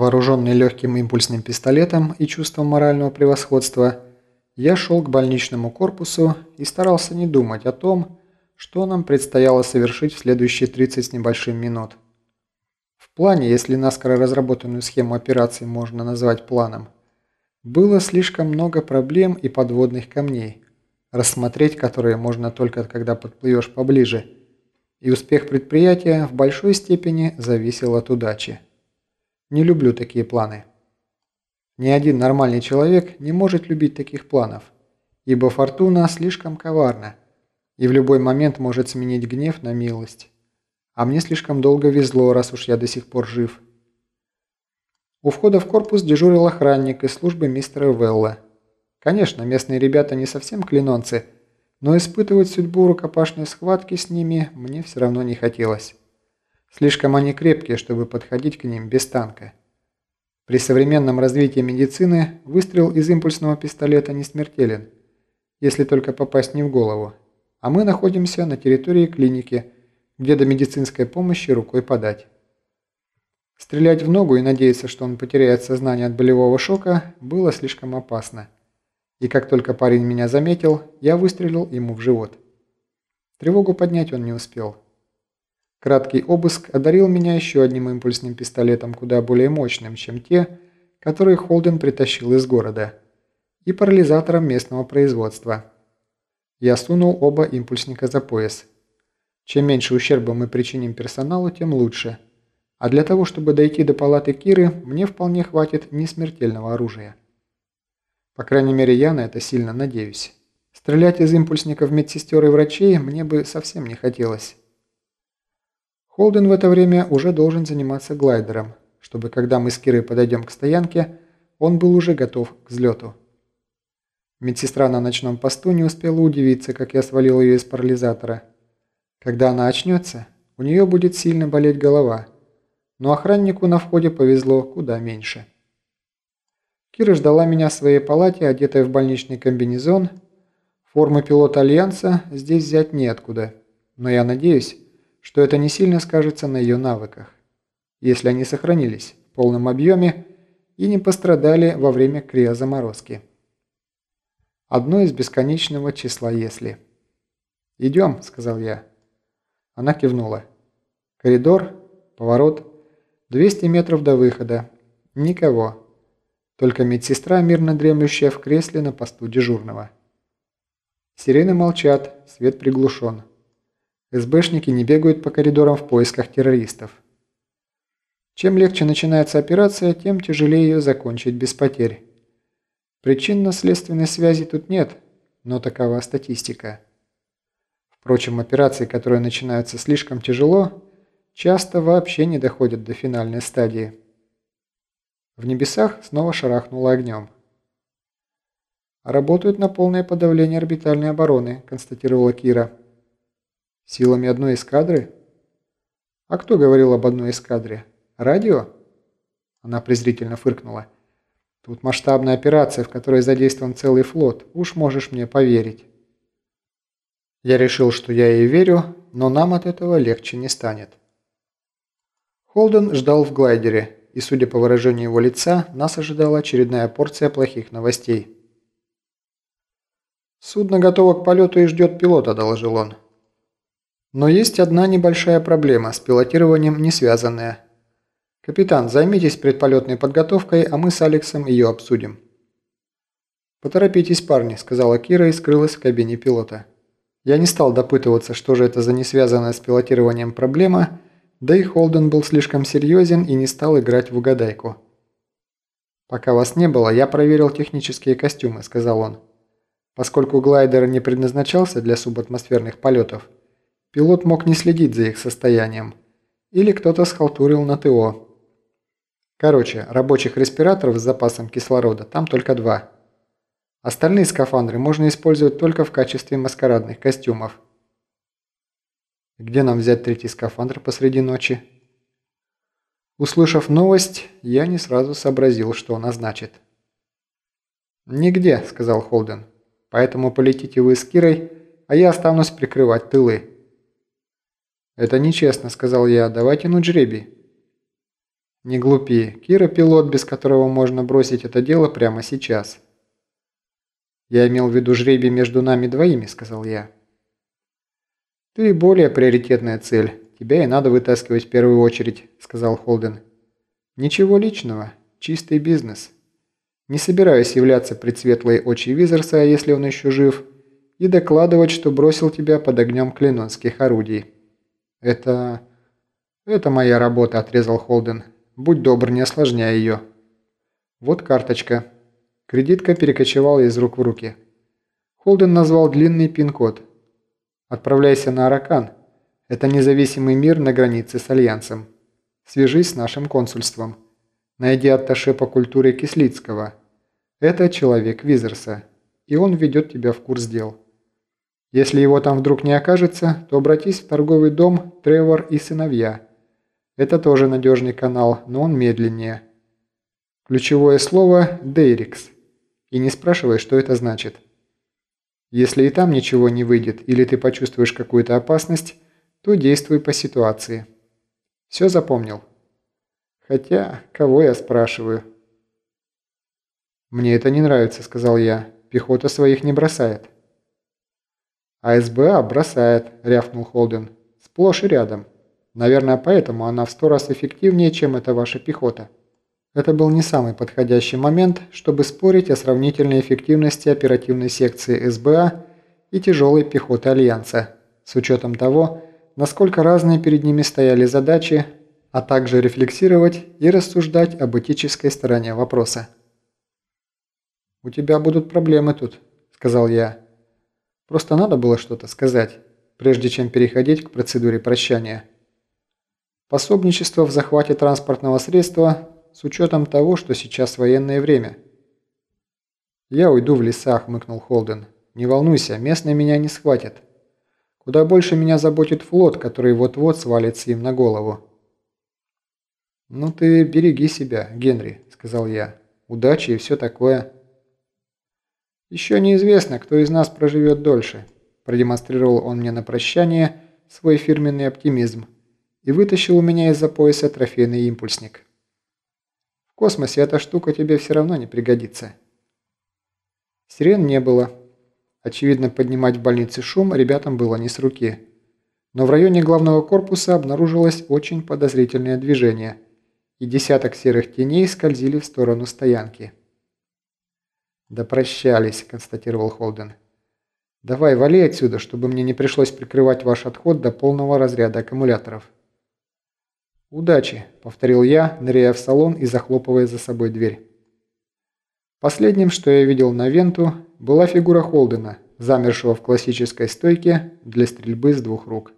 Вооруженный легким импульсным пистолетом и чувством морального превосходства, я шел к больничному корпусу и старался не думать о том, что нам предстояло совершить в следующие 30 с небольшим минут. В плане, если наскоро разработанную схему операции можно назвать планом, было слишком много проблем и подводных камней, рассмотреть которые можно только когда подплывешь поближе, и успех предприятия в большой степени зависел от удачи. Не люблю такие планы. Ни один нормальный человек не может любить таких планов, ибо фортуна слишком коварна и в любой момент может сменить гнев на милость. А мне слишком долго везло, раз уж я до сих пор жив. У входа в корпус дежурил охранник из службы мистера Велла. Конечно, местные ребята не совсем клинонцы, но испытывать судьбу рукопашной схватки с ними мне все равно не хотелось. Слишком они крепкие, чтобы подходить к ним без танка. При современном развитии медицины выстрел из импульсного пистолета не смертелен, если только попасть не в голову. А мы находимся на территории клиники, где до медицинской помощи рукой подать. Стрелять в ногу и надеяться, что он потеряет сознание от болевого шока, было слишком опасно. И как только парень меня заметил, я выстрелил ему в живот. Тревогу поднять он не успел. Краткий обыск одарил меня еще одним импульсным пистолетом, куда более мощным, чем те, которые Холден притащил из города, и парализатором местного производства. Я сунул оба импульсника за пояс. Чем меньше ущерба мы причиним персоналу, тем лучше. А для того, чтобы дойти до палаты Киры, мне вполне хватит несмертельного оружия. По крайней мере, я на это сильно надеюсь. Стрелять из импульсников медсестер и врачей мне бы совсем не хотелось. Холден в это время уже должен заниматься глайдером, чтобы когда мы с Кирой подойдем к стоянке, он был уже готов к взлету. Медсестра на ночном посту не успела удивиться, как я свалил ее из парализатора. Когда она очнется, у нее будет сильно болеть голова, но охраннику на входе повезло куда меньше. Кира ждала меня в своей палате, одетая в больничный комбинезон. Формы пилота Альянса здесь взять неоткуда, но я надеюсь, что это не сильно скажется на ее навыках, если они сохранились в полном объеме и не пострадали во время криозаморозки. Одно из бесконечного числа «если». «Идем», — сказал я. Она кивнула. Коридор, поворот, 200 метров до выхода. Никого. Только медсестра, мирно дремлющая в кресле на посту дежурного. Сирены молчат, свет приглушен. СБшники не бегают по коридорам в поисках террористов. Чем легче начинается операция, тем тяжелее ее закончить без потерь. Причинно-следственной связи тут нет, но такова статистика. Впрочем, операции, которые начинаются слишком тяжело, часто вообще не доходят до финальной стадии. В небесах снова шарахнуло огнем. «Работают на полное подавление орбитальной обороны», – констатировала Кира. Силами одной эскадры? А кто говорил об одной эскадре? Радио? Она презрительно фыркнула. Тут масштабная операция, в которой задействован целый флот. Уж можешь мне поверить. Я решил, что я ей верю, но нам от этого легче не станет. Холден ждал в глайдере, и, судя по выражению его лица, нас ожидала очередная порция плохих новостей. «Судно готово к полету и ждет пилота», – доложил он. Но есть одна небольшая проблема, с пилотированием не связанная. Капитан, займитесь предполетной подготовкой, а мы с Алексом ее обсудим. «Поторопитесь, парни», – сказала Кира и скрылась в кабине пилота. Я не стал допытываться, что же это за несвязанная с пилотированием проблема, да и Холден был слишком серьезен и не стал играть в угадайку. «Пока вас не было, я проверил технические костюмы», – сказал он. Поскольку глайдер не предназначался для субатмосферных полетов, Пилот мог не следить за их состоянием. Или кто-то схалтурил на ТО. Короче, рабочих респираторов с запасом кислорода там только два. Остальные скафандры можно использовать только в качестве маскарадных костюмов. Где нам взять третий скафандр посреди ночи? Услышав новость, я не сразу сообразил, что она значит. «Нигде», — сказал Холден. «Поэтому полетите вы с Кирой, а я останусь прикрывать тылы». «Это нечестно», – сказал я. «Давай тянуть жребий». Не глупи. Кира пилот, без которого можно бросить это дело прямо сейчас. Я имел в виду жребий между нами двоими, сказал я. Ты более приоритетная цель. Тебя и надо вытаскивать в первую очередь, сказал Холден. Ничего личного. Чистый бизнес. Не собираюсь являться пред светлой очи Визерса, если он еще жив, и докладывать, что бросил тебя под огнем клинонских орудий. Это... это моя работа, отрезал Холден. Будь добр, не осложняй ее. Вот карточка. Кредитка перекочевала из рук в руки. Холден назвал длинный пин-код. Отправляйся на Аракан. Это независимый мир на границе с Альянсом. Свяжись с нашим консульством. Найди атташе по культуре Кислицкого. Это человек Визерса, и он ведет тебя в курс дел. Если его там вдруг не окажется, то обратись в торговый дом Тревор и сыновья. Это тоже надежный канал, но он медленнее. Ключевое слово «Дейрикс». И не спрашивай, что это значит. Если и там ничего не выйдет, или ты почувствуешь какую-то опасность, то действуй по ситуации. Все запомнил? Хотя, кого я спрашиваю? «Мне это не нравится», — сказал я. «Пехота своих не бросает». «А СБА бросает», — рявкнул Холден. «Сплошь и рядом». Наверное, поэтому она в сто раз эффективнее, чем эта ваша пехота. Это был не самый подходящий момент, чтобы спорить о сравнительной эффективности оперативной секции СБА и тяжелой пехоты Альянса, с учетом того, насколько разные перед ними стояли задачи, а также рефлексировать и рассуждать об этической стороне вопроса. «У тебя будут проблемы тут», – сказал я. «Просто надо было что-то сказать, прежде чем переходить к процедуре прощания». Пособничество в захвате транспортного средства с учетом того, что сейчас военное время. «Я уйду в леса», – хмыкнул Холден. «Не волнуйся, местные меня не схватят. Куда больше меня заботит флот, который вот-вот свалится им на голову». «Ну ты береги себя, Генри», – сказал я. «Удачи и все такое». «Еще неизвестно, кто из нас проживет дольше», – продемонстрировал он мне на прощание свой фирменный оптимизм и вытащил у меня из-за пояса трофейный импульсник. В космосе эта штука тебе все равно не пригодится. Сирен не было. Очевидно, поднимать в больнице шум ребятам было не с руки. Но в районе главного корпуса обнаружилось очень подозрительное движение, и десяток серых теней скользили в сторону стоянки. «Да прощались», – констатировал Холден. «Давай, вали отсюда, чтобы мне не пришлось прикрывать ваш отход до полного разряда аккумуляторов». «Удачи», – повторил я, ныряя в салон и захлопывая за собой дверь. Последним, что я видел на Венту, была фигура Холдена, замершего в классической стойке для стрельбы с двух рук.